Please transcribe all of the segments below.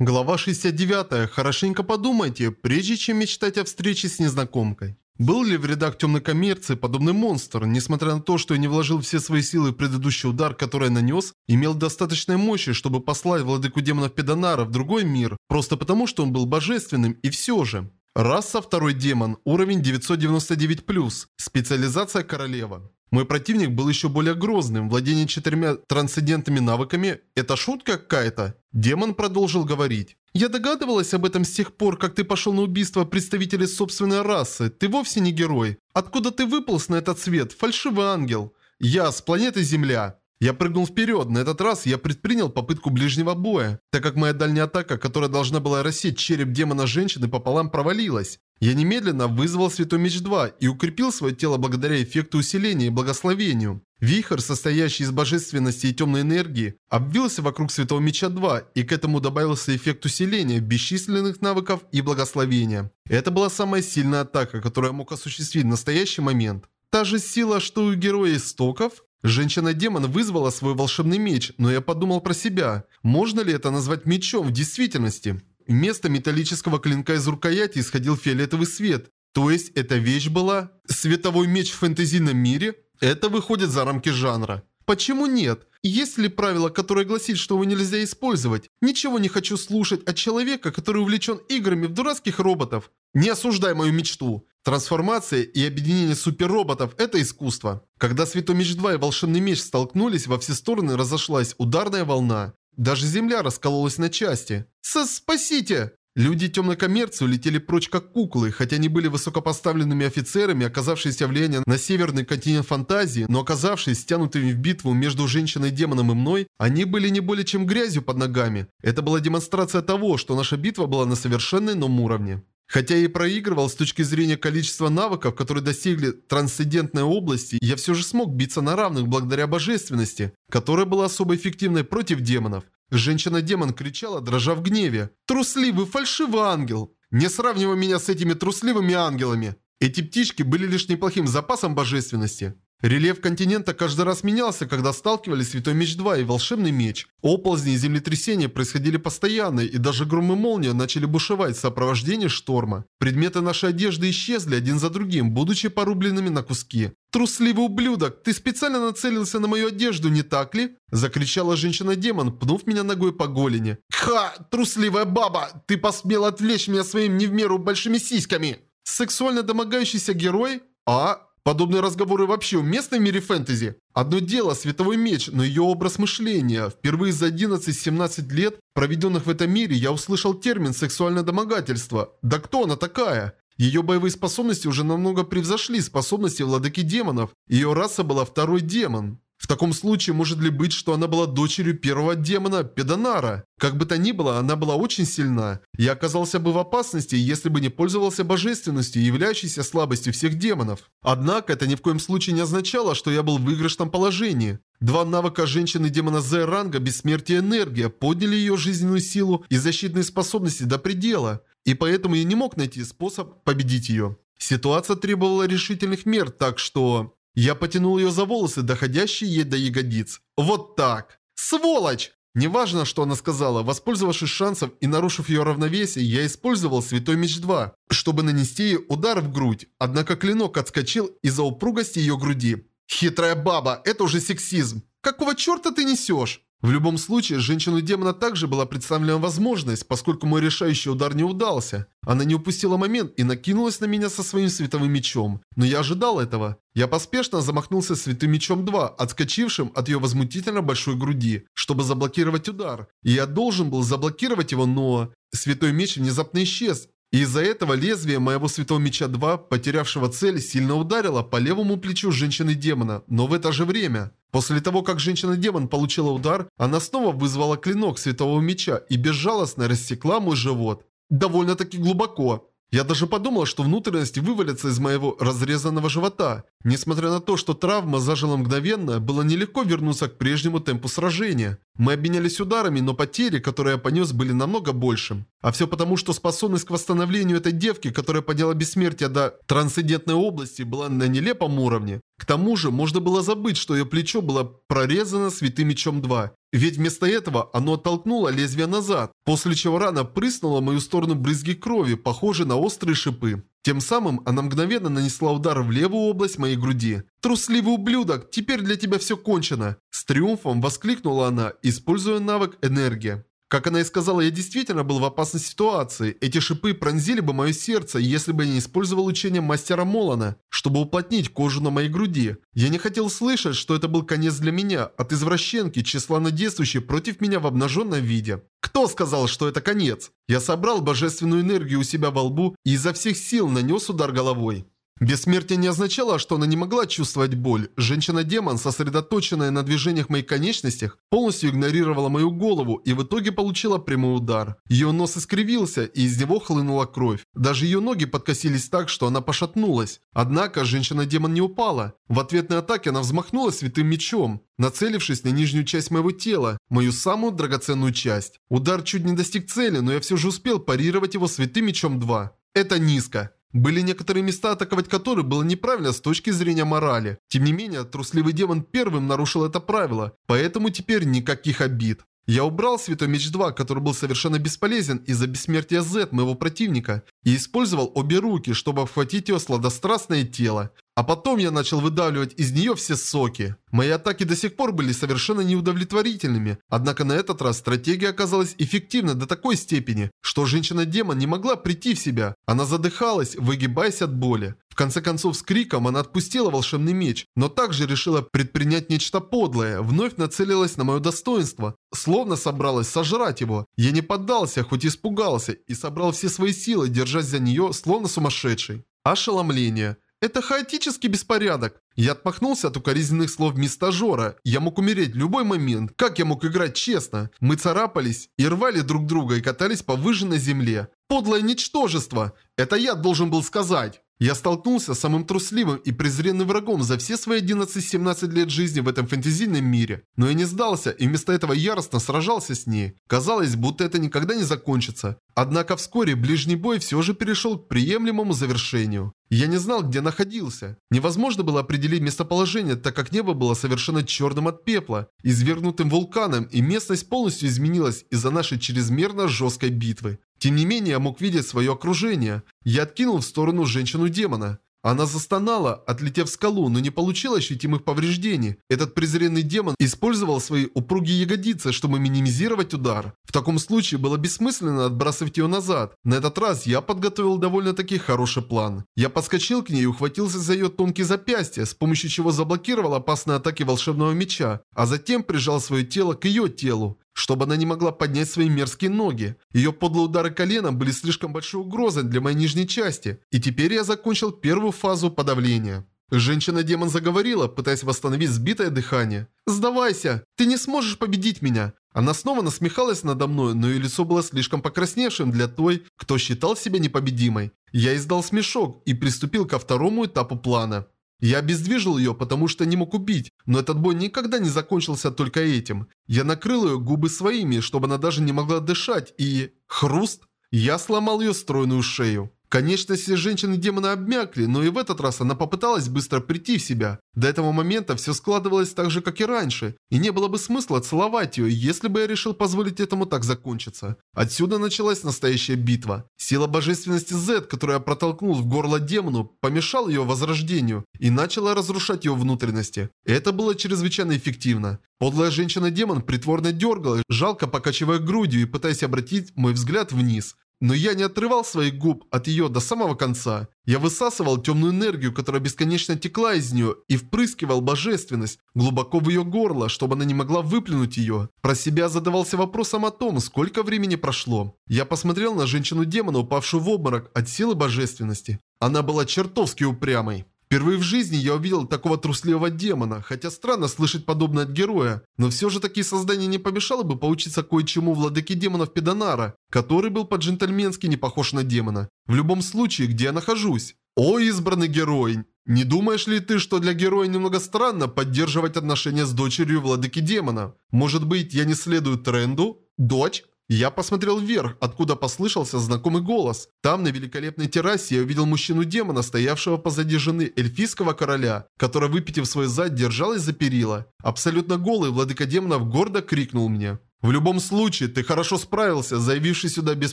Глава 69. Хорошенько подумайте, прежде чем мечтать о встрече с незнакомкой. Был ли в рядах темной коммерции подобный монстр, несмотря на то, что я не вложил все свои силы в предыдущий удар, который я нанес, имел достаточной мощи, чтобы послать владыку демонов Педонара в другой мир, просто потому, что он был божественным, и все же. Раса второй демон, уровень 999+, специализация королева. Мой противник был еще более грозным, владение четырьмя трансцендентными навыками – это шутка какая-то? Демон продолжил говорить. «Я догадывалась об этом с тех пор, как ты пошел на убийство представителей собственной расы. Ты вовсе не герой. Откуда ты выполз на этот свет? Фальшивый ангел. Я с планеты Земля». Я прыгнул вперед, на этот раз я предпринял попытку ближнего боя, так как моя дальняя атака, которая должна была рассечь череп демона женщины пополам провалилась. Я немедленно вызвал Святой Меч 2 и укрепил свое тело благодаря эффекту усиления и благословению. Вихрь, состоящий из божественности и темной энергии, обвился вокруг Святого Меча 2, и к этому добавился эффект усиления бесчисленных навыков и благословения. Это была самая сильная атака, которую я мог осуществить в настоящий момент. Та же сила, что у героя истоков? Женщина-демон вызвала свой волшебный меч, но я подумал про себя. Можно ли это назвать мечом в действительности? Вместо металлического клинка из рукояти исходил фиолетовый свет. То есть эта вещь была световой меч в фэнтезийном мире? Это выходит за рамки жанра. Почему нет? Есть ли правило, которое гласит, что его нельзя использовать? Ничего не хочу слушать от человека, который увлечен играми в дурацких роботов. Не осуждай мою мечту. Трансформация и объединение суперроботов – это искусство. Когда Святой Меч 2 и Волшебный Меч столкнулись, во все стороны разошлась ударная волна. Даже земля раскололась на части. С «Спасите!» Люди темной коммерции улетели прочь как куклы, хотя они были высокопоставленными офицерами, оказавшиеся влияние на северный континент фантазии, но оказавшись стянутыми в битву между женщиной-демоном и мной, они были не более чем грязью под ногами. Это была демонстрация того, что наша битва была на совершенно ином уровне. Хотя и проигрывал с точки зрения количества навыков, которые достигли трансцендентной области, я все же смог биться на равных благодаря божественности, которая была особо эффективной против демонов. Женщина-демон кричала, дрожа в гневе. «Трусливый, фальшивый ангел! Не сравнивай меня с этими трусливыми ангелами!» Эти птички были лишь неплохим запасом божественности. Рельеф континента каждый раз менялся, когда сталкивались Святой Меч 2 и Волшебный Меч. Оползни и землетрясения происходили постоянно, и даже гром и молния начали бушевать в сопровождении шторма. Предметы нашей одежды исчезли один за другим, будучи порубленными на куски. «Трусливый ублюдок, ты специально нацелился на мою одежду, не так ли?» Закричала женщина-демон, пнув меня ногой по голени. «Ха! Трусливая баба! Ты посмел отвлечь меня своими не в меру большими сиськами!» «Сексуально домогающийся герой? А? Подобные разговоры вообще уместны в мире фэнтези? Одно дело световой меч, но ее образ мышления. Впервые за 11-17 лет, проведенных в этом мире, я услышал термин «сексуальное домогательство». Да кто она такая? Ее боевые способности уже намного превзошли способности владыки демонов. Ее раса была второй демон. В таком случае может ли быть, что она была дочерью первого демона Педонара? Как бы то ни было, она была очень сильна. Я оказался бы в опасности, если бы не пользовался божественностью, являющейся слабостью всех демонов. Однако это ни в коем случае не означало, что я был в выигрышном положении. Два навыка женщины-демона З-ранга «Бессмертие энергия» подняли ее жизненную силу и защитные способности до предела. И поэтому я не мог найти способ победить ее. Ситуация требовала решительных мер, так что... Я потянул ее за волосы, доходящие ей до ягодиц. Вот так. Сволочь! Неважно, что она сказала, воспользовавшись шансом и нарушив ее равновесие, я использовал Святой Меч 2, чтобы нанести ей удар в грудь. Однако клинок отскочил из-за упругости ее груди. «Хитрая баба, это уже сексизм! Какого черта ты несешь?» В любом случае, женщину-демона также была представлена возможность, поскольку мой решающий удар не удался. Она не упустила момент и накинулась на меня со своим световым мечом. Но я ожидал этого. Я поспешно замахнулся святым мечом 2, отскочившим от ее возмутительно большой груди, чтобы заблокировать удар. И я должен был заблокировать его, но... Святой меч внезапно исчез, из-за этого лезвие моего Святого Меча 2, потерявшего цель, сильно ударило по левому плечу женщины-демона, но в это же время. После того, как женщина-демон получила удар, она снова вызвала клинок Святого Меча и безжалостно рассекла мой живот. Довольно-таки глубоко. Я даже подумал, что внутренности вывалятся из моего разрезанного живота. Несмотря на то, что травма зажила мгновенно, было нелегко вернуться к прежнему темпу сражения. Мы обменялись ударами, но потери, которые я понес, были намного больше. А все потому, что способность к восстановлению этой девки, которая подняла бессмертие до трансцендентной области, была на нелепом уровне. К тому же, можно было забыть, что ее плечо было прорезано святым мечом 2. Ведь вместо этого оно оттолкнуло лезвие назад, после чего рана прыснула в мою сторону брызги крови, похожие на острые шипы. Тем самым она мгновенно нанесла удар в левую область моей груди. «Трусливый ублюдок, теперь для тебя все кончено!» С триумфом воскликнула она, используя навык «Энергия». Как она и сказала, я действительно был в опасной ситуации. Эти шипы пронзили бы мое сердце, если бы я не использовал учение мастера Молана, чтобы уплотнить кожу на моей груди. Я не хотел слышать, что это был конец для меня, от извращенки, тщеславно действующей против меня в обнаженном виде. Кто сказал, что это конец? Я собрал божественную энергию у себя во лбу и изо всех сил нанес удар головой. Бессмертие не означало, что она не могла чувствовать боль. Женщина-демон, сосредоточенная на движениях моих конечностях, полностью игнорировала мою голову и в итоге получила прямой удар. Ее нос искривился, и из него хлынула кровь. Даже ее ноги подкосились так, что она пошатнулась. Однако женщина-демон не упала. В ответной атаке она взмахнула святым мечом, нацелившись на нижнюю часть моего тела, мою самую драгоценную часть. Удар чуть не достиг цели, но я все же успел парировать его святым мечом 2. Это низко. Были некоторые места, атаковать которые было неправильно с точки зрения морали. Тем не менее, трусливый демон первым нарушил это правило, поэтому теперь никаких обид. Я убрал Святой Меч 2, который был совершенно бесполезен из-за бессмертия Z моего противника, и использовал обе руки, чтобы обхватить ее сладострастное тело. А потом я начал выдавливать из нее все соки. Мои атаки до сих пор были совершенно неудовлетворительными, однако на этот раз стратегия оказалась эффективна до такой степени, что женщина-демон не могла прийти в себя. Она задыхалась, выгибаясь от боли. В конце концов, с криком она отпустила волшебный меч, но также решила предпринять нечто подлое, вновь нацелилась на мое достоинство, словно собралась сожрать его. Я не поддался, хоть испугался, и собрал все свои силы, держась за нее, словно сумасшедший. Ошеломление. Это хаотический беспорядок. Я отмахнулся от укоризненных слов мистажора. Я мог умереть в любой момент. Как я мог играть честно? Мы царапались и рвали друг друга и катались по выжженной земле. Подлое ничтожество. Это я должен был сказать. Я столкнулся с самым трусливым и презренным врагом за все свои 11-17 лет жизни в этом фэнтезийном мире. Но я не сдался и вместо этого яростно сражался с ней. Казалось, будто это никогда не закончится. Однако вскоре ближний бой все же перешел к приемлемому завершению. Я не знал, где находился. Невозможно было определить местоположение, так как небо было совершенно черным от пепла, извергнутым вулканом, и местность полностью изменилась из-за нашей чрезмерно жесткой битвы. Тем не менее, я мог видеть свое окружение. Я откинул в сторону женщину-демона. Она застонала, отлетев в скалу, но не получила ощутимых повреждений. Этот презренный демон использовал свои упругие ягодицы, чтобы минимизировать удар. В таком случае было бессмысленно отбрасывать ее назад. На этот раз я подготовил довольно-таки хороший план. Я подскочил к ней и ухватился за ее тонкие запястья, с помощью чего заблокировал опасные атаки волшебного меча, а затем прижал свое тело к ее телу чтобы она не могла поднять свои мерзкие ноги. Ее подлые удары коленом были слишком большой угрозой для моей нижней части. И теперь я закончил первую фазу подавления. Женщина-демон заговорила, пытаясь восстановить сбитое дыхание. «Сдавайся! Ты не сможешь победить меня!» Она снова насмехалась надо мной, но ее лицо было слишком покрасневшим для той, кто считал себя непобедимой. Я издал смешок и приступил ко второму этапу плана. Я обездвижил ее, потому что не мог убить, но этот бой никогда не закончился только этим. Я накрыл ее губы своими, чтобы она даже не могла дышать, и... Хруст! Я сломал ее стройную шею. Конечности женщины-демона обмякли, но и в этот раз она попыталась быстро прийти в себя. До этого момента все складывалось так же, как и раньше, и не было бы смысла целовать ее, если бы я решил позволить этому так закончиться. Отсюда началась настоящая битва. Сила божественности Z, которую я протолкнул в горло демону, помешал ее возрождению и начала разрушать ее внутренности. Это было чрезвычайно эффективно. Подлая женщина-демон притворно дергала, жалко покачивая грудью и пытаясь обратить мой взгляд вниз. Но я не отрывал своих губ от ее до самого конца. Я высасывал темную энергию, которая бесконечно текла из нее, и впрыскивал божественность глубоко в ее горло, чтобы она не могла выплюнуть ее. Про себя задавался вопросом о том, сколько времени прошло. Я посмотрел на женщину-демона, упавшую в обморок от силы божественности. Она была чертовски упрямой. Впервые в жизни я увидел такого трусливого демона, хотя странно слышать подобное от героя, но все же такие создания не помешало бы поучиться кое-чему владыке демонов Педонара, который был по-джентльменски не похож на демона. В любом случае, где я нахожусь? О, избранный герой! Не думаешь ли ты, что для героя немного странно поддерживать отношения с дочерью владыки демона? Может быть, я не следую тренду? Дочь? Я посмотрел вверх, откуда послышался знакомый голос. Там, на великолепной террасе, я увидел мужчину-демона, стоявшего позади жены эльфийского короля, которая, выпитив свой зад, держалась за перила. Абсолютно голый владыка демонов гордо крикнул мне. В любом случае, ты хорошо справился, заявившись сюда без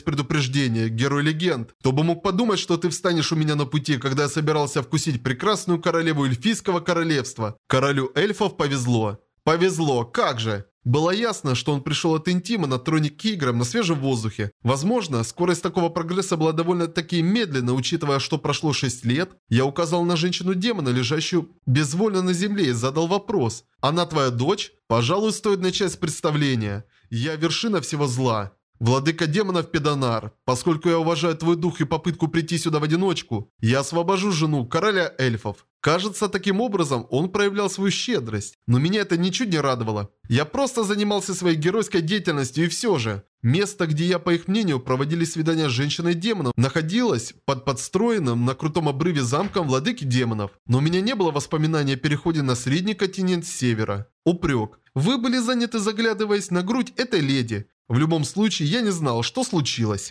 предупреждения, герой-легенд. Кто бы мог подумать, что ты встанешь у меня на пути, когда я собирался вкусить прекрасную королеву эльфийского королевства. Королю эльфов повезло. Повезло, как же! Было ясно, что он пришел от интима на троне к играм на свежем воздухе. Возможно, скорость такого прогресса была довольно-таки медленна, учитывая, что прошло 6 лет. Я указал на женщину-демона, лежащую безвольно на земле, и задал вопрос. «Она твоя дочь?» Пожалуй, стоит начать с представления. Я вершина всего зла. Владыка демонов Педанар, поскольку я уважаю твой дух и попытку прийти сюда в одиночку, я освобожу жену короля эльфов. Кажется, таким образом он проявлял свою щедрость, но меня это ничуть не радовало. Я просто занимался своей геройской деятельностью и все же. Место, где я, по их мнению, проводили свидания с женщиной-демоном, находилось под подстроенным на крутом обрыве замком владыки демонов. Но у меня не было воспоминания о переходе на средний континент севера. Упрек. Вы были заняты заглядываясь на грудь этой леди. В любом случае, я не знал, что случилось.